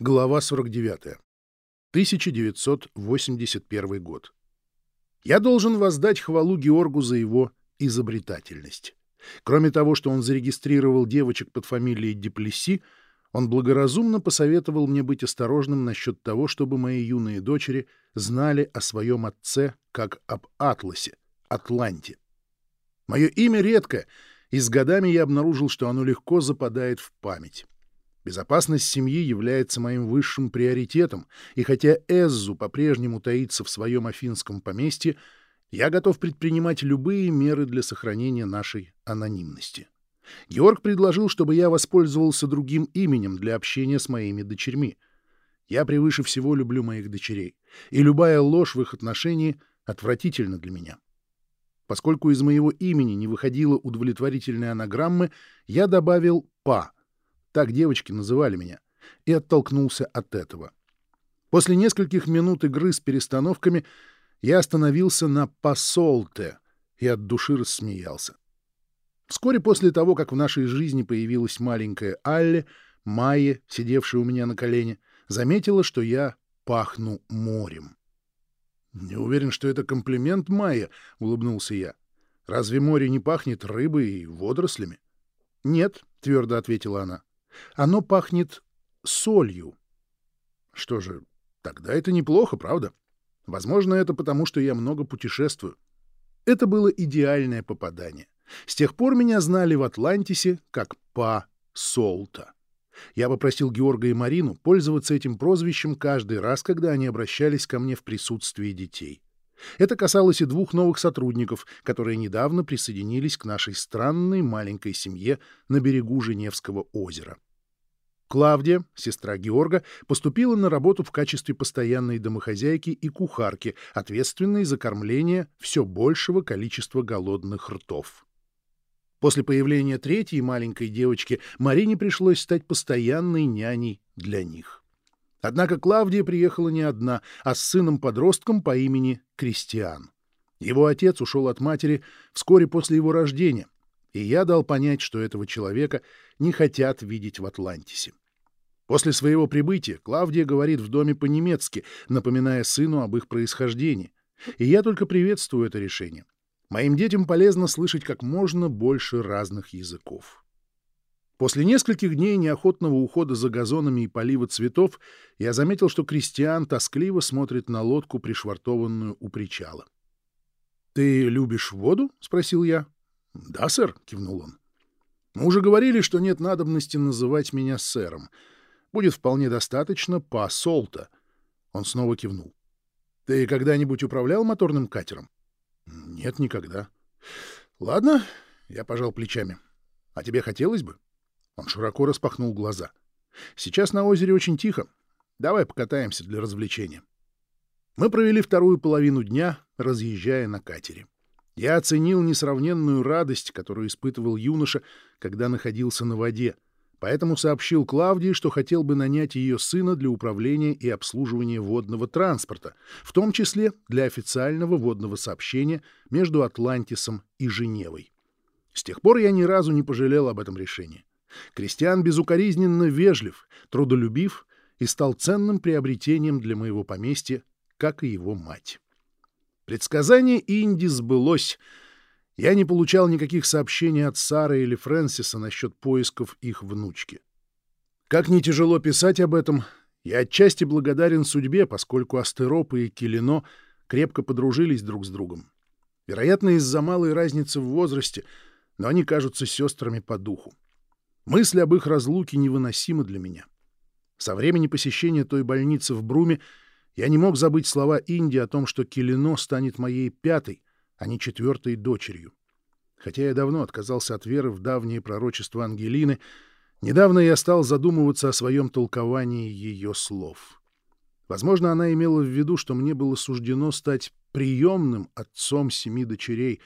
Глава 49. 1981 год. Я должен воздать хвалу Георгу за его изобретательность. Кроме того, что он зарегистрировал девочек под фамилией Деплеси, он благоразумно посоветовал мне быть осторожным насчет того, чтобы мои юные дочери знали о своем отце как об Атласе, Атланте. Мое имя редко, и с годами я обнаружил, что оно легко западает в память. Безопасность семьи является моим высшим приоритетом, и хотя Эззу по-прежнему таится в своем афинском поместье, я готов предпринимать любые меры для сохранения нашей анонимности. Георг предложил, чтобы я воспользовался другим именем для общения с моими дочерьми. Я превыше всего люблю моих дочерей, и любая ложь в их отношении отвратительна для меня. Поскольку из моего имени не выходило удовлетворительной анаграммы, я добавил «па», так девочки называли меня, и оттолкнулся от этого. После нескольких минут игры с перестановками я остановился на «посолте» и от души рассмеялся. Вскоре после того, как в нашей жизни появилась маленькая Алле, Майя, сидевшая у меня на колене, заметила, что я пахну морем. «Не уверен, что это комплимент, Майя», — улыбнулся я. «Разве море не пахнет рыбой и водорослями?» «Нет», — твердо ответила она. Оно пахнет солью. Что же, тогда это неплохо, правда? Возможно, это потому, что я много путешествую. Это было идеальное попадание. С тех пор меня знали в Атлантисе как Па Солта. Я попросил Георга и Марину пользоваться этим прозвищем каждый раз, когда они обращались ко мне в присутствии детей. Это касалось и двух новых сотрудников, которые недавно присоединились к нашей странной маленькой семье на берегу Женевского озера. Клавдия, сестра Георга, поступила на работу в качестве постоянной домохозяйки и кухарки, ответственной за кормление все большего количества голодных ртов. После появления третьей маленькой девочки Марине пришлось стать постоянной няней для них. Однако Клавдия приехала не одна, а с сыном-подростком по имени Кристиан. Его отец ушел от матери вскоре после его рождения, и я дал понять, что этого человека не хотят видеть в Атлантисе. После своего прибытия Клавдия говорит в доме по-немецки, напоминая сыну об их происхождении. И я только приветствую это решение. Моим детям полезно слышать как можно больше разных языков. После нескольких дней неохотного ухода за газонами и полива цветов я заметил, что Кристиан тоскливо смотрит на лодку, пришвартованную у причала. — Ты любишь воду? — спросил я. — Да, сэр, — кивнул он. — Мы уже говорили, что нет надобности называть меня сэром. Будет вполне достаточно по солта. Он снова кивнул. — Ты когда-нибудь управлял моторным катером? — Нет, никогда. — Ладно, — я пожал плечами. — А тебе хотелось бы? Он широко распахнул глаза. — Сейчас на озере очень тихо. Давай покатаемся для развлечения. Мы провели вторую половину дня, разъезжая на катере. Я оценил несравненную радость, которую испытывал юноша, когда находился на воде — поэтому сообщил Клавдии, что хотел бы нанять ее сына для управления и обслуживания водного транспорта, в том числе для официального водного сообщения между Атлантисом и Женевой. С тех пор я ни разу не пожалел об этом решении. Кристиан безукоризненно вежлив, трудолюбив и стал ценным приобретением для моего поместья, как и его мать. Предсказание Инди сбылось — я не получал никаких сообщений от Сары или Фрэнсиса насчет поисков их внучки. Как не тяжело писать об этом, я отчасти благодарен судьбе, поскольку Астеропы и Килино крепко подружились друг с другом. Вероятно, из-за малой разницы в возрасте, но они кажутся сестрами по духу. Мысли об их разлуке невыносимы для меня. Со времени посещения той больницы в Бруме я не мог забыть слова Инди о том, что Килино станет моей пятой, а не четвертой дочерью. Хотя я давно отказался от веры в давние пророчества Ангелины, недавно я стал задумываться о своем толковании ее слов. Возможно, она имела в виду, что мне было суждено стать приемным отцом семи дочерей,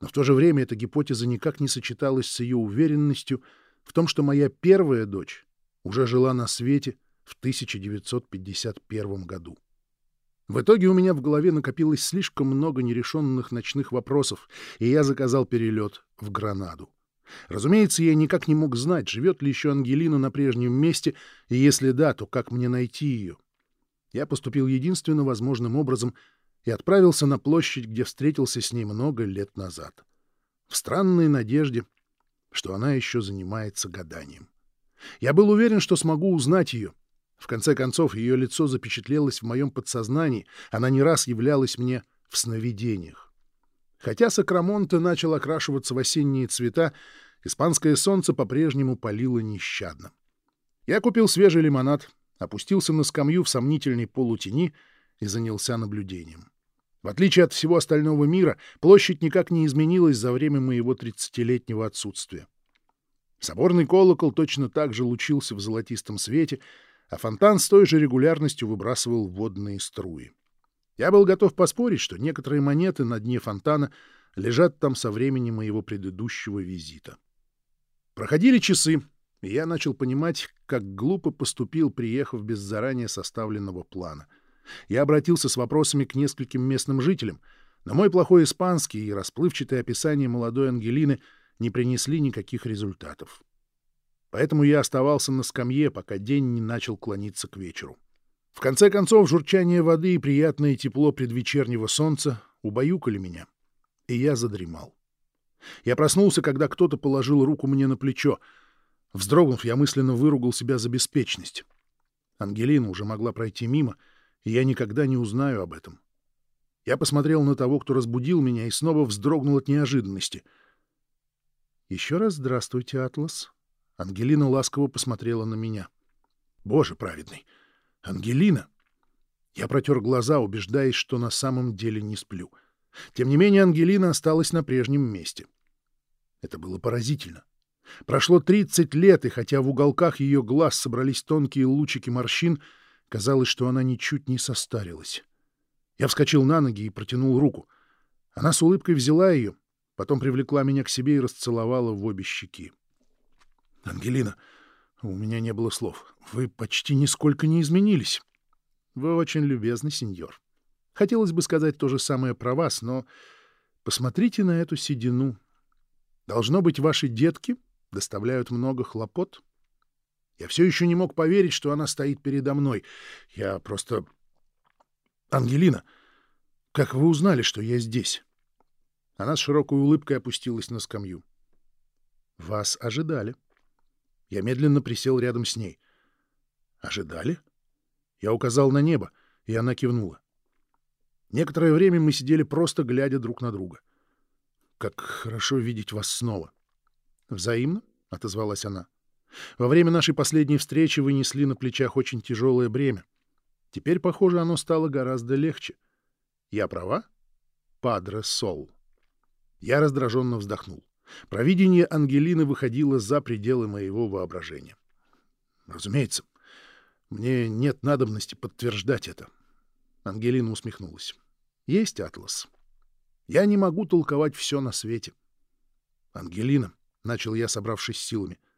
но в то же время эта гипотеза никак не сочеталась с ее уверенностью в том, что моя первая дочь уже жила на свете в 1951 году. В итоге у меня в голове накопилось слишком много нерешенных ночных вопросов, и я заказал перелет в Гранаду. Разумеется, я никак не мог знать, живет ли еще Ангелина на прежнем месте, и если да, то как мне найти ее. Я поступил единственно возможным образом и отправился на площадь, где встретился с ней много лет назад. В странной надежде, что она еще занимается гаданием. Я был уверен, что смогу узнать ее. В конце концов, ее лицо запечатлелось в моем подсознании, она не раз являлась мне в сновидениях. Хотя Сакрамонте начал окрашиваться в осенние цвета, испанское солнце по-прежнему палило нещадно. Я купил свежий лимонад, опустился на скамью в сомнительной полутени и занялся наблюдением. В отличие от всего остального мира, площадь никак не изменилась за время моего тридцатилетнего отсутствия. Соборный колокол точно так же лучился в золотистом свете, а фонтан с той же регулярностью выбрасывал водные струи. Я был готов поспорить, что некоторые монеты на дне фонтана лежат там со времени моего предыдущего визита. Проходили часы, и я начал понимать, как глупо поступил, приехав без заранее составленного плана. Я обратился с вопросами к нескольким местным жителям, но мой плохой испанский и расплывчатое описание молодой Ангелины не принесли никаких результатов. Поэтому я оставался на скамье, пока день не начал клониться к вечеру. В конце концов, журчание воды и приятное тепло предвечернего солнца убаюкали меня, и я задремал. Я проснулся, когда кто-то положил руку мне на плечо. Вздрогнув, я мысленно выругал себя за беспечность. Ангелина уже могла пройти мимо, и я никогда не узнаю об этом. Я посмотрел на того, кто разбудил меня, и снова вздрогнул от неожиданности. «Еще раз здравствуйте, Атлас». Ангелина ласково посмотрела на меня. «Боже праведный! Ангелина!» Я протер глаза, убеждаясь, что на самом деле не сплю. Тем не менее, Ангелина осталась на прежнем месте. Это было поразительно. Прошло 30 лет, и хотя в уголках ее глаз собрались тонкие лучики морщин, казалось, что она ничуть не состарилась. Я вскочил на ноги и протянул руку. Она с улыбкой взяла ее, потом привлекла меня к себе и расцеловала в обе щеки. — Ангелина, у меня не было слов. Вы почти нисколько не изменились. Вы очень любезны, сеньор. Хотелось бы сказать то же самое про вас, но посмотрите на эту седину. Должно быть, ваши детки доставляют много хлопот. Я все еще не мог поверить, что она стоит передо мной. Я просто... Ангелина, как вы узнали, что я здесь? Она с широкой улыбкой опустилась на скамью. Вас ожидали. Я медленно присел рядом с ней. «Ожидали?» Я указал на небо, и она кивнула. Некоторое время мы сидели просто глядя друг на друга. «Как хорошо видеть вас снова!» «Взаимно?» — отозвалась она. «Во время нашей последней встречи вы несли на плечах очень тяжелое бремя. Теперь, похоже, оно стало гораздо легче. Я права?» «Падре Сол». Я раздраженно вздохнул. Провидение Ангелины выходило за пределы моего воображения. Разумеется, мне нет надобности подтверждать это. Ангелина усмехнулась. Есть атлас. Я не могу толковать все на свете. Ангелина, — начал я, собравшись силами, —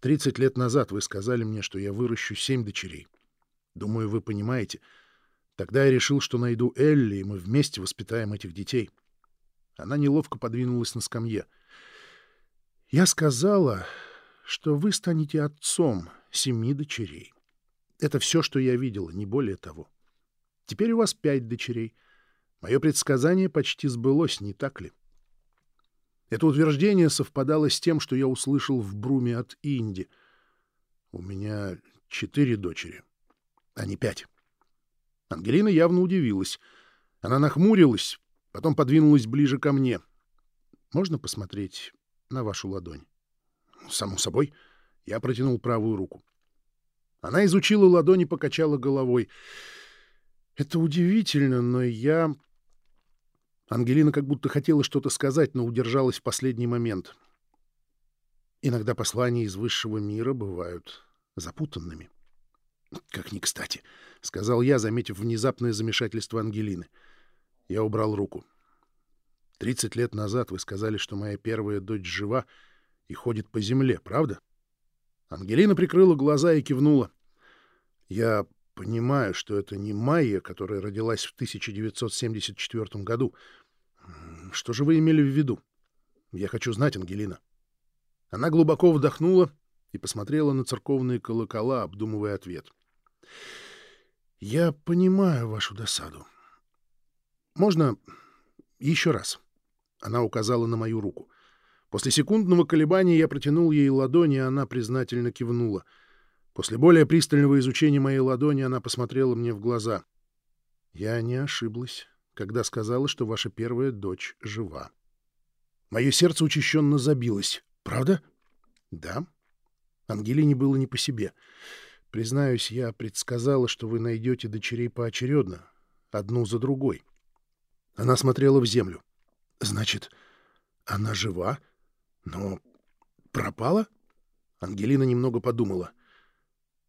тридцать лет назад вы сказали мне, что я выращу семь дочерей. Думаю, вы понимаете. Тогда я решил, что найду Элли, и мы вместе воспитаем этих детей. Она неловко подвинулась на скамье — я сказала, что вы станете отцом семи дочерей. Это все, что я видела, не более того. Теперь у вас пять дочерей. Мое предсказание почти сбылось, не так ли? Это утверждение совпадало с тем, что я услышал в Бруме от Инди. У меня четыре дочери, а не пять. Ангелина явно удивилась. Она нахмурилась, потом подвинулась ближе ко мне. Можно посмотреть на вашу ладонь. Само собой, я протянул правую руку. Она изучила ладонь и покачала головой. Это удивительно, но я... Ангелина как будто хотела что-то сказать, но удержалась в последний момент. Иногда послания из высшего мира бывают запутанными. «Как ни кстати», — сказал я, заметив внезапное замешательство Ангелины. Я убрал руку. Тридцать лет назад вы сказали, что моя первая дочь жива и ходит по земле, правда? Ангелина прикрыла глаза и кивнула. Я понимаю, что это не Майя, которая родилась в 1974 году. Что же вы имели в виду? Я хочу знать, Ангелина. Она глубоко вдохнула и посмотрела на церковные колокола, обдумывая ответ. «Я понимаю вашу досаду. Можно еще раз?» Она указала на мою руку. После секундного колебания я протянул ей ладони, и она признательно кивнула. После более пристального изучения моей ладони она посмотрела мне в глаза. «Я не ошиблась, когда сказала, что ваша первая дочь жива». Мое сердце учащенно забилось. «Правда?» «Да». Ангелине было не по себе. «Признаюсь, я предсказала, что вы найдете дочерей поочередно, одну за другой». Она смотрела в землю. «Значит, она жива, но пропала?» Ангелина немного подумала.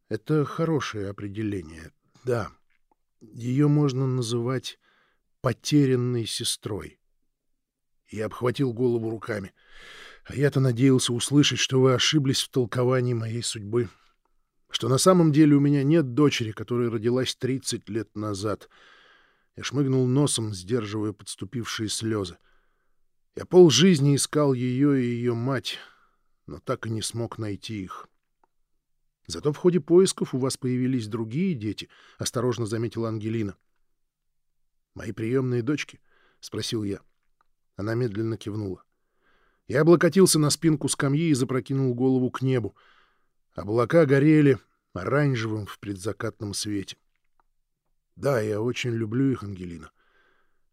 «Это хорошее определение. Да, ее можно называть потерянной сестрой». Я обхватил голову руками. А я-то надеялся услышать, что вы ошиблись в толковании моей судьбы. Что на самом деле у меня нет дочери, которая родилась 30 лет назад. Я шмыгнул носом, сдерживая подступившие слезы. Я полжизни искал ее и ее мать, но так и не смог найти их. Зато в ходе поисков у вас появились другие дети, — осторожно заметила Ангелина. — Мои приемные дочки? — спросил я. Она медленно кивнула. Я облокотился на спинку скамьи и запрокинул голову к небу. Облака горели оранжевым в предзакатном свете. Да, я очень люблю их, Ангелина.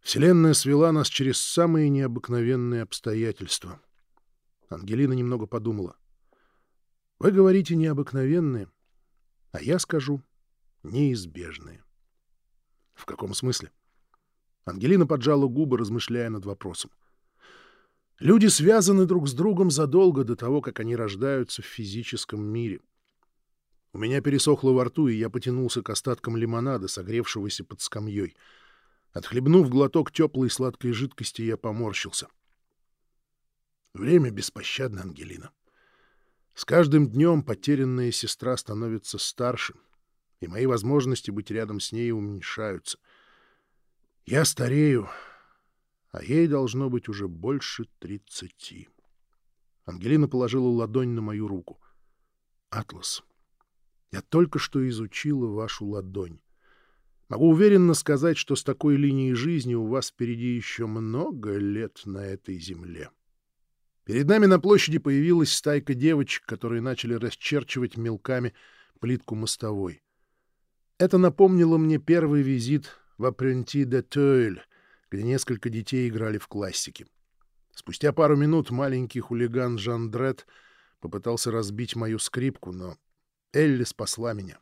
Вселенная свела нас через самые необыкновенные обстоятельства. Ангелина немного подумала. Вы говорите необыкновенные, а я скажу неизбежные. В каком смысле? Ангелина поджала губы, размышляя над вопросом. Люди связаны друг с другом задолго до того, как они рождаются в физическом мире. У меня пересохло во рту, и я потянулся к остаткам лимонада, согревшегося под скамьей. Отхлебнув глоток теплой сладкой жидкости, я поморщился. Время беспощадно, Ангелина. С каждым днем потерянная сестра становится старше, и мои возможности быть рядом с ней уменьшаются — я старею, а ей должно быть уже больше тридцати. Ангелина положила ладонь на мою руку. «Атлас, я только что изучила вашу ладонь. Могу уверенно сказать, что с такой линией жизни у вас впереди еще много лет на этой земле». Перед нами на площади появилась стайка девочек, которые начали расчерчивать мелками плитку мостовой. Это напомнило мне первый визит в Апренти де Тойль, где несколько детей играли в классики. Спустя пару минут маленький хулиган Жан Дред попытался разбить мою скрипку, но Элли спасла меня.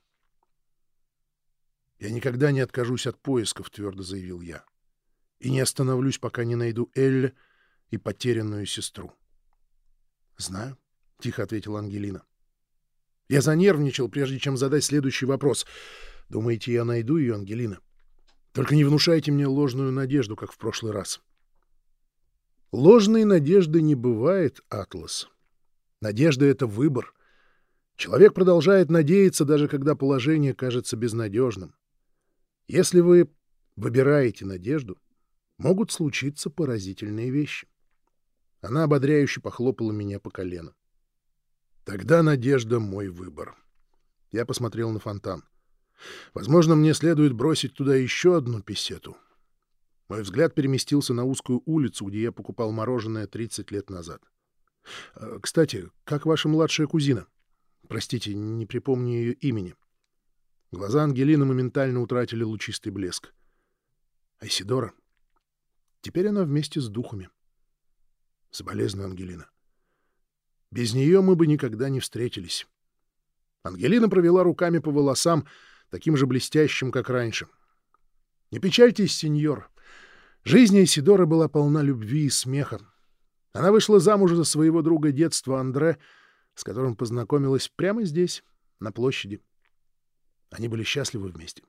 «Я никогда не откажусь от поисков», — твердо заявил я. «И не остановлюсь, пока не найду Элли и потерянную сестру». «Знаю», — тихо ответила Ангелина. Я занервничал, прежде чем задать следующий вопрос. «Думаете, я найду ее, Ангелина?» Только не внушайте мне ложную надежду, как в прошлый раз. Ложной надежды не бывает, Атлас. Надежда — это выбор. Человек продолжает надеяться, даже когда положение кажется безнадежным. Если вы выбираете надежду, могут случиться поразительные вещи. Она ободряюще похлопала меня по колену. Тогда надежда — мой выбор. Я посмотрел на фонтан. Возможно, мне следует бросить туда еще одну писету. Мой взгляд переместился на узкую улицу, где я покупал мороженое 30 лет назад. Э, кстати, как ваша младшая кузина? Простите, не припомню ее имени. Глаза Ангелины моментально утратили лучистый блеск. Айсидора. Теперь она вместе с духами. Соболезную, Ангелина. Без нее мы бы никогда не встретились. Ангелина провела руками по волосам, таким же блестящим, как раньше. Не печальтесь, сеньор. Жизнь Исидоры была полна любви и смеха. Она вышла замуж за своего друга детства Андре, с которым познакомилась прямо здесь, на площади. Они были счастливы вместе.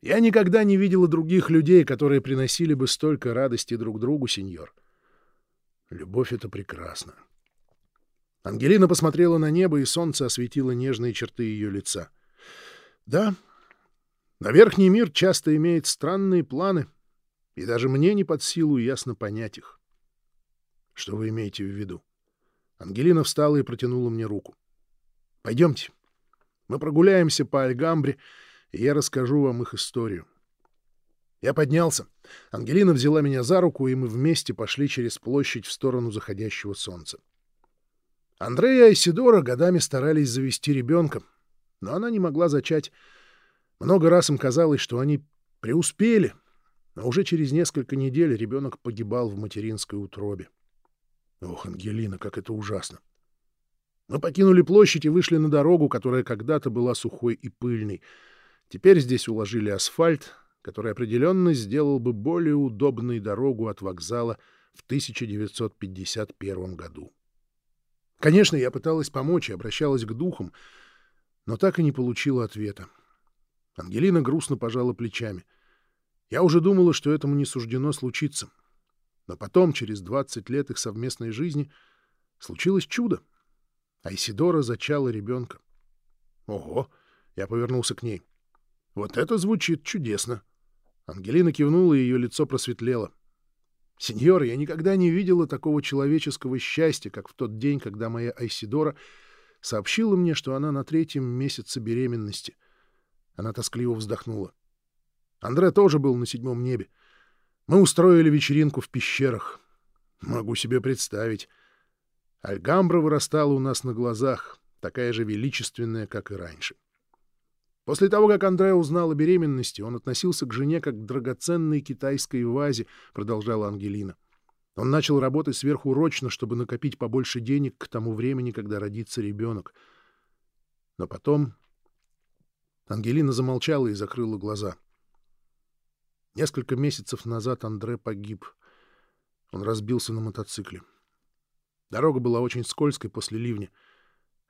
Я никогда не видела других людей, которые приносили бы столько радости друг другу, сеньор. Любовь — это прекрасно. Ангелина посмотрела на небо, и солнце осветило нежные черты ее лица — да, на верхний мир часто имеет странные планы, и даже мне не под силу ясно понять их. Что вы имеете в виду? Ангелина встала и протянула мне руку. «Пойдемте. Мы прогуляемся по Альгамбре, и я расскажу вам их историю». Я поднялся. Ангелина взяла меня за руку, и мы вместе пошли через площадь в сторону заходящего солнца. Андрея и Айсидора годами старались завести ребенка, но она не могла зачать. Много раз им казалось, что они преуспели, но уже через несколько недель ребенок погибал в материнской утробе. Ох, Ангелина, как это ужасно! Мы покинули площадь и вышли на дорогу, которая когда-то была сухой и пыльной. Теперь здесь уложили асфальт, который определенно сделал бы более удобной дорогу от вокзала в 1951 году. Конечно, я пыталась помочь и обращалась к духам, но так и не получила ответа. Ангелина грустно пожала плечами. Я уже думала, что этому не суждено случиться. Но потом, через 20 лет их совместной жизни, случилось чудо. Айсидора зачала ребенка. Ого! Я повернулся к ней. Вот это звучит чудесно. Ангелина кивнула, и ее лицо просветлело. Сеньор, я никогда не видела такого человеческого счастья, как в тот день, когда моя Айсидора сообщила мне, что она на третьем месяце беременности. Она тоскливо вздохнула. Андре тоже был на седьмом небе. Мы устроили вечеринку в пещерах. Могу себе представить. Альгамбра вырастала у нас на глазах, такая же величественная, как и раньше. После того, как Андре узнал о беременности, он относился к жене как к драгоценной китайской вазе, продолжала Ангелина. Он начал работать сверхурочно, чтобы накопить побольше денег к тому времени, когда родится ребенок. Но потом Ангелина замолчала и закрыла глаза. Несколько месяцев назад Андре погиб. Он разбился на мотоцикле. Дорога была очень скользкой после ливня,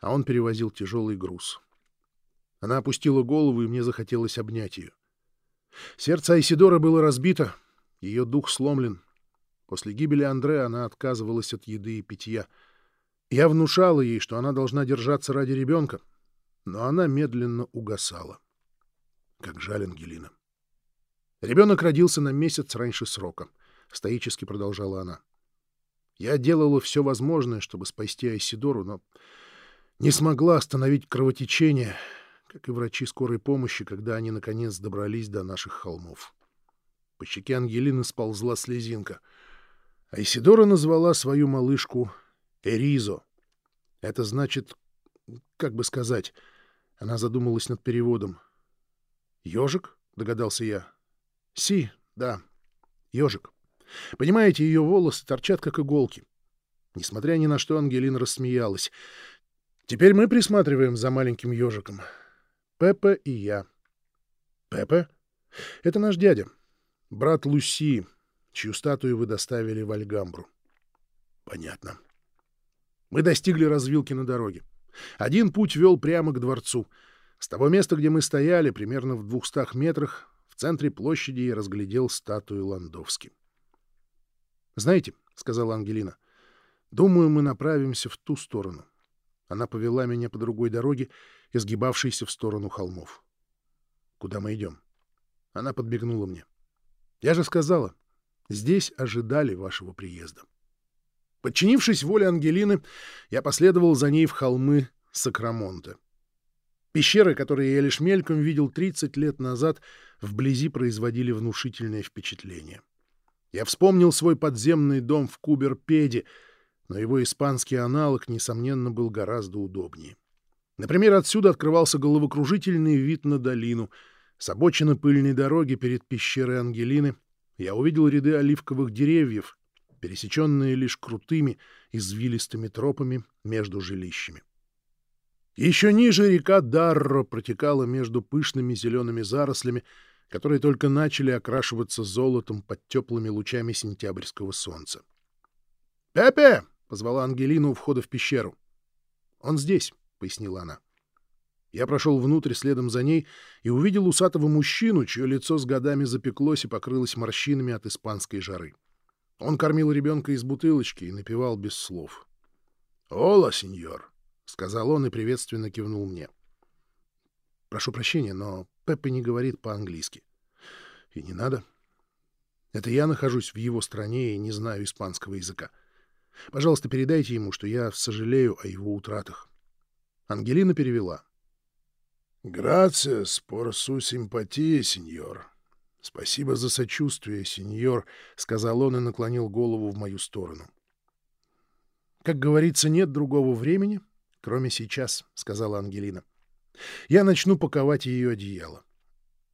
а он перевозил тяжелый груз. Она опустила голову, и мне захотелось обнять ее. Сердце Айсидора было разбито, ее дух сломлен. После гибели Андре она отказывалась от еды и питья. Я внушала ей, что она должна держаться ради ребенка, но она медленно угасала. Как жаль Ангелина. Ребенок родился на месяц раньше срока, — стоически продолжала она. Я делала все возможное, чтобы спасти Айсидору, но не смогла остановить кровотечение — как и врачи скорой помощи, когда они, наконец, добрались до наших холмов. По щеке Ангелины сползла слезинка. А Исидора назвала свою малышку Эризо. Это значит, как бы сказать... Она задумалась над переводом. «Ежик?» — догадался я. «Си, да, ежик. Понимаете, ее волосы торчат, как иголки». Несмотря ни на что, Ангелина рассмеялась. «Теперь мы присматриваем за маленьким ежиком. Пеппа и я. Пеппа? Это наш дядя, брат Луси, чью статую вы доставили в Альгамбру. Понятно. Мы достигли развилки на дороге. Один путь вел прямо к дворцу. С того места, где мы стояли, примерно в двухстах метрах, в центре площади я разглядел статую Ландовски. «Знаете», — сказала Ангелина, — «думаю, мы направимся в ту сторону». Она повела меня по другой дороге, изгибавшейся в сторону холмов. «Куда мы идем?» Она подбегнула мне. «Я же сказала, здесь ожидали вашего приезда». Подчинившись воле Ангелины, я последовал за ней в холмы Сакрамонта. Пещеры, которые я лишь мельком видел 30 лет назад, вблизи производили внушительное впечатление. Я вспомнил свой подземный дом в Куберпеде — но его испанский аналог, несомненно, был гораздо удобнее. Например, отсюда открывался головокружительный вид на долину. С обочины пыльной дороги перед пещерой Ангелины я увидел ряды оливковых деревьев, пересеченные лишь крутыми, извилистыми тропами между жилищами. Еще ниже река Дарро протекала между пышными зелеными зарослями, которые только начали окрашиваться золотом под теплыми лучами сентябрьского солнца. «Пепе!» позвала Ангелину у входа в пещеру. «Он здесь», — пояснила она. Я прошел внутрь следом за ней и увидел усатого мужчину, чье лицо с годами запеклось и покрылось морщинами от испанской жары. Он кормил ребенка из бутылочки и напевал без слов. «Ола, сеньор!» — сказал он и приветственно кивнул мне. «Прошу прощения, но Пеппа не говорит по-английски. И не надо. Это я нахожусь в его стране и не знаю испанского языка. Пожалуйста, передайте ему, что я сожалею о его утратах. Ангелина перевела. «Грация, спор су симпатия, сеньор. Спасибо за сочувствие, сеньор», — сказал он и наклонил голову в мою сторону. «Как говорится, нет другого времени, кроме сейчас», — сказала Ангелина. «Я начну паковать ее одеяло.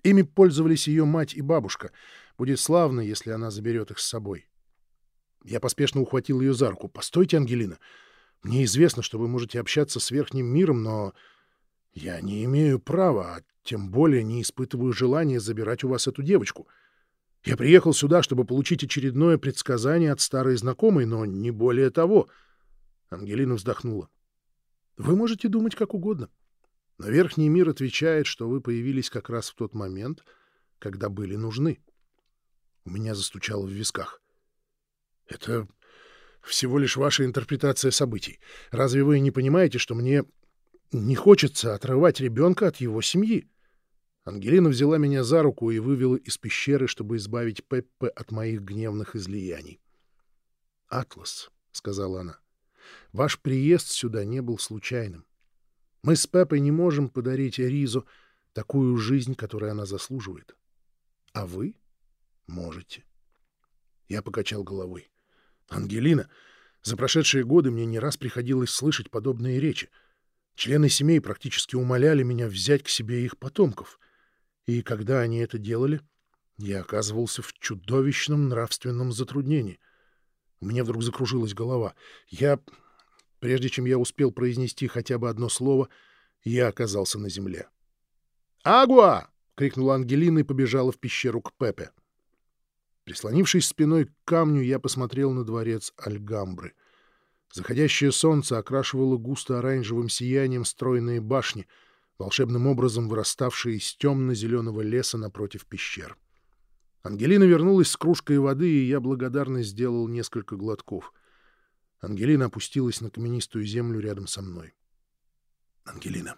Ими пользовались ее мать и бабушка. Будет славно, если она заберет их с собой». Я поспешно ухватил ее за руку. «Постойте, Ангелина. Мне известно, что вы можете общаться с верхним миром, но я не имею права, а тем более не испытываю желания забирать у вас эту девочку. Я приехал сюда, чтобы получить очередное предсказание от старой знакомой, но не более того». Ангелина вздохнула. «Вы можете думать как угодно. Но верхний мир отвечает, что вы появились как раз в тот момент, когда были нужны». У меня застучало в висках. «Это всего лишь ваша интерпретация событий. Разве вы не понимаете, что мне не хочется отрывать ребенка от его семьи?» Ангелина взяла меня за руку и вывела из пещеры, чтобы избавить Пеппе от моих гневных излияний. «Атлас», — сказала она, — «ваш приезд сюда не был случайным. Мы с Пеппой не можем подарить Ризу такую жизнь, которую она заслуживает. А вы можете». Я покачал головой. «Ангелина, за прошедшие годы мне не раз приходилось слышать подобные речи. Члены семей практически умоляли меня взять к себе их потомков. И когда они это делали, я оказывался в чудовищном нравственном затруднении. Мне вдруг закружилась голова. Я... Прежде чем я успел произнести хотя бы одно слово, я оказался на земле. «Агуа!» — крикнула Ангелина и побежала в пещеру к Пепе. Прислонившись спиной к камню, я посмотрел на дворец Альгамбры. Заходящее солнце окрашивало густо оранжевым сиянием стройные башни, волшебным образом выраставшие из темно-зеленого леса напротив пещер. Ангелина вернулась с кружкой воды, и я благодарно сделал несколько глотков. Ангелина опустилась на каменистую землю рядом со мной. «Ангелина,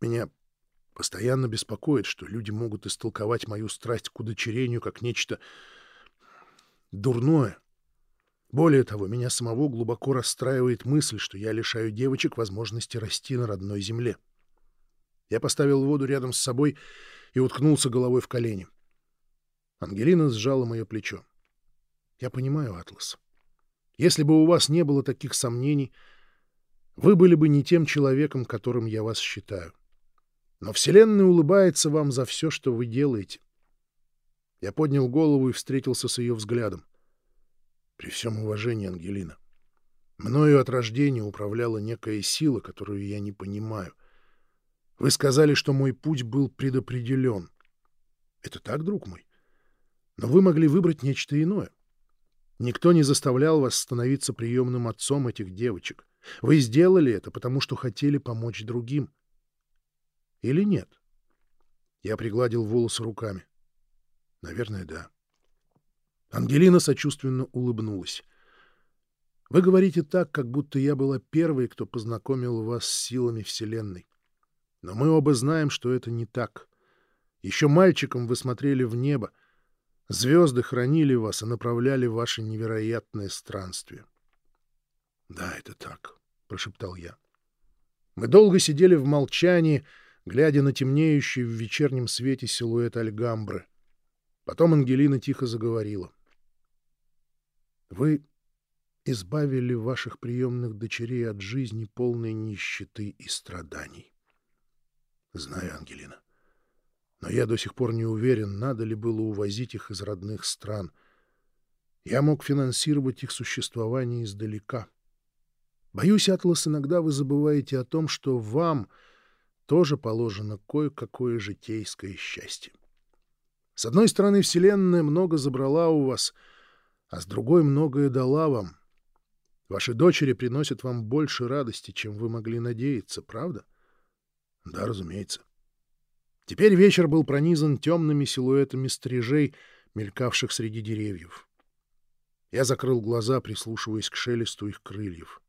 меня Постоянно беспокоит, что люди могут истолковать мою страсть к удочерению как нечто дурное. Более того, меня самого глубоко расстраивает мысль, что я лишаю девочек возможности расти на родной земле. Я поставил воду рядом с собой и уткнулся головой в колени. Ангелина сжала мое плечо. «Я понимаю, Атлас. Если бы у вас не было таких сомнений, вы были бы не тем человеком, которым я вас считаю. Но Вселенная улыбается вам за все, что вы делаете. Я поднял голову и встретился с ее взглядом. При всем уважении, Ангелина, мною от рождения управляла некая сила, которую я не понимаю. Вы сказали, что мой путь был предопределен. Это так, друг мой? Но вы могли выбрать нечто иное. Никто не заставлял вас становиться приемным отцом этих девочек. Вы сделали это, потому что хотели помочь другим. Или нет? Я пригладил волосы руками. Наверное, да. Ангелина сочувственно улыбнулась. Вы говорите так, как будто я была первой, кто познакомил вас с силами Вселенной. Но мы оба знаем, что это не так. Еще мальчиком вы смотрели в небо. Звезды хранили вас и направляли ваше невероятное странствие. — Да, это так, — прошептал я. Мы долго сидели в молчании, — глядя на темнеющий в вечернем свете силуэт Альгамбры. Потом Ангелина тихо заговорила. «Вы избавили ваших приемных дочерей от жизни полной нищеты и страданий». «Знаю, Ангелина. Но я до сих пор не уверен, надо ли было увозить их из родных стран. Я мог финансировать их существование издалека. Боюсь, Атлас, иногда вы забываете о том, что вам — тоже положено кое-какое житейское счастье. С одной стороны, Вселенная много забрала у вас, а с другой многое дала вам. Ваши дочери приносят вам больше радости, чем вы могли надеяться, правда? Да, разумеется. Теперь вечер был пронизан темными силуэтами стрижей, мелькавших среди деревьев. Я закрыл глаза, прислушиваясь к шелесту их крыльев.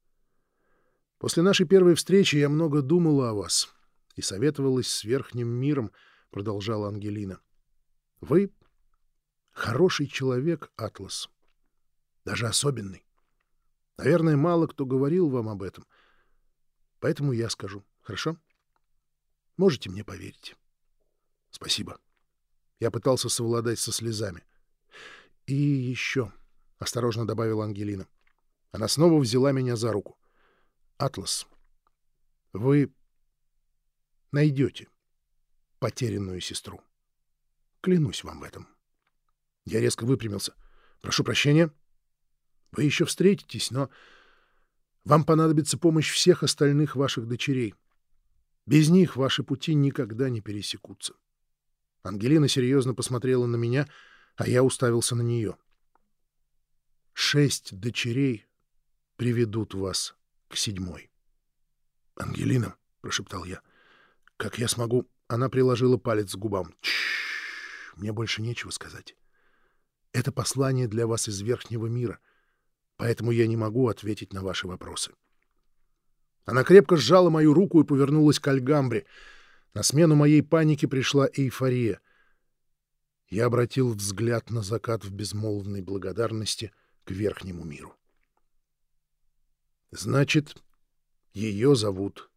После нашей первой встречи я много думал о вас — и советовалась с верхним миром, — продолжала Ангелина. — Вы хороший человек, Атлас. Даже особенный. Наверное, мало кто говорил вам об этом. Поэтому я скажу. Хорошо? Можете мне поверить? Спасибо. Я пытался совладать со слезами. И еще, — осторожно добавила Ангелина. Она снова взяла меня за руку. Атлас, вы найдете потерянную сестру. Клянусь вам в этом. Я резко выпрямился. Прошу прощения. Вы еще встретитесь, но вам понадобится помощь всех остальных ваших дочерей. Без них ваши пути никогда не пересекутся. Ангелина серьезно посмотрела на меня, а я уставился на нее. Шесть дочерей приведут вас к седьмой. — Ангелина, — прошептал я, — как я смогу... Она приложила палец к губам. — Мне больше нечего сказать. Это послание для вас из верхнего мира, поэтому я не могу ответить на ваши вопросы. Она крепко сжала мою руку и повернулась к Альгамбре. На смену моей панике пришла эйфория. Я обратил взгляд на закат в безмолвной благодарности к верхнему миру. «Значит, ее зовут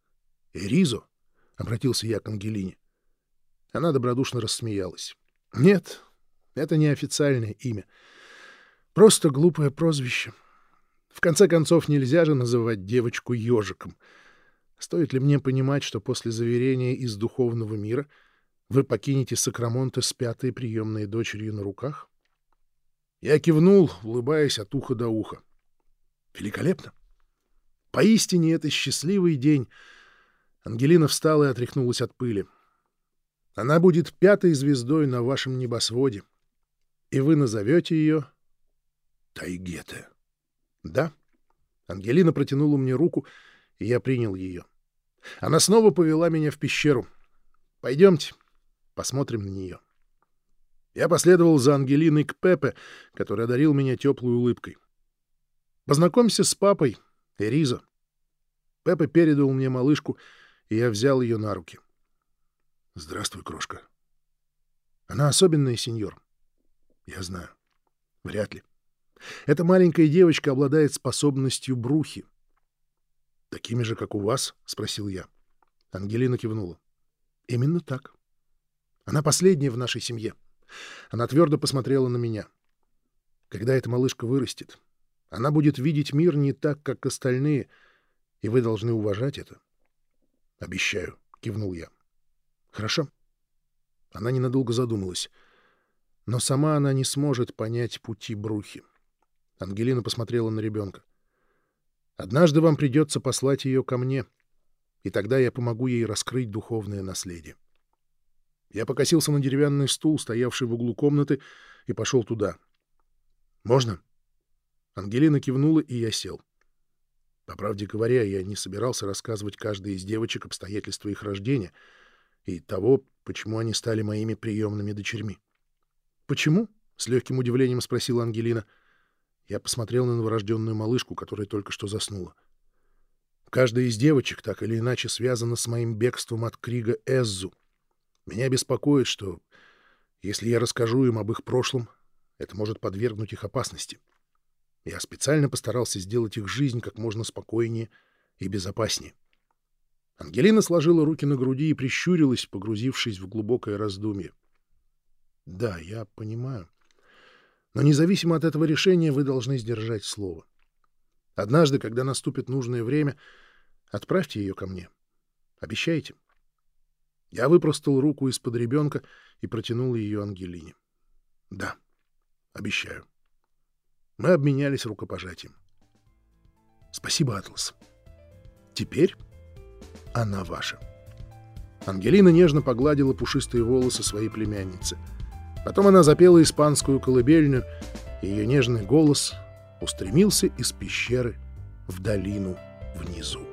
Эризо?» — обратился я к Ангелине. Она добродушно рассмеялась. «Нет, это не официальное имя. Просто глупое прозвище. В конце концов, нельзя же называть девочку ежиком. Стоит ли мне понимать, что после заверения из духовного мира вы покинете Сакрамонте с пятой приемной дочерью на руках?» Я кивнул, улыбаясь от уха до уха. «Великолепно! Поистине это счастливый день!» Ангелина встала и отряхнулась от пыли. «Она будет пятой звездой на вашем небосводе, и вы назовете ее Тайгете». «Да». Ангелина протянула мне руку, и я принял ее. Она снова повела меня в пещеру. «Пойдемте, посмотрим на нее». Я последовал за Ангелиной к Пепе, который одарил меня теплой улыбкой. «Познакомься с папой, Эриза». Пепе передал мне малышку, и я взял ее на руки. «Здравствуй, крошка». «Она особенная, сеньор». «Я знаю. Вряд ли. Эта маленькая девочка обладает способностью брухи». «Такими же, как у вас?» — спросил я. Ангелина кивнула. «Именно так. Она последняя в нашей семье». Она твердо посмотрела на меня. Когда эта малышка вырастет, она будет видеть мир не так, как остальные, и вы должны уважать это. — Обещаю, — кивнул я. — Хорошо. Она ненадолго задумалась. Но сама она не сможет понять пути Брухи. Ангелина посмотрела на ребенка. «Однажды вам придется послать ее ко мне, и тогда я помогу ей раскрыть духовное наследие». Я покосился на деревянный стул, стоявший в углу комнаты, и пошел туда. «Можно?» Ангелина кивнула, и я сел. По правде говоря, я не собирался рассказывать каждой из девочек обстоятельства их рождения и того, почему они стали моими приемными дочерьми. «Почему?» — с легким удивлением спросила Ангелина. Я посмотрел на новорожденную малышку, которая только что заснула. Каждая из девочек так или иначе связана с моим бегством от Крига Эззу — меня беспокоит, что если я расскажу им об их прошлом, это может подвергнуть их опасности. Я специально постарался сделать их жизнь как можно спокойнее и безопаснее. Ангелина сложила руки на груди и прищурилась, погрузившись в глубокое раздумье. «Да, я понимаю. Но независимо от этого решения вы должны сдержать слово. Однажды, когда наступит нужное время, отправьте ее ко мне. Обещаете?» Я выпростал руку из-под ребенка и протянул ее Ангелине. — Да, обещаю. Мы обменялись рукопожатием. — Спасибо, Атлас. Теперь она ваша. Ангелина нежно погладила пушистые волосы своей племянницы. Потом она запела испанскую колыбельную, и ее нежный голос устремился из пещеры в долину внизу.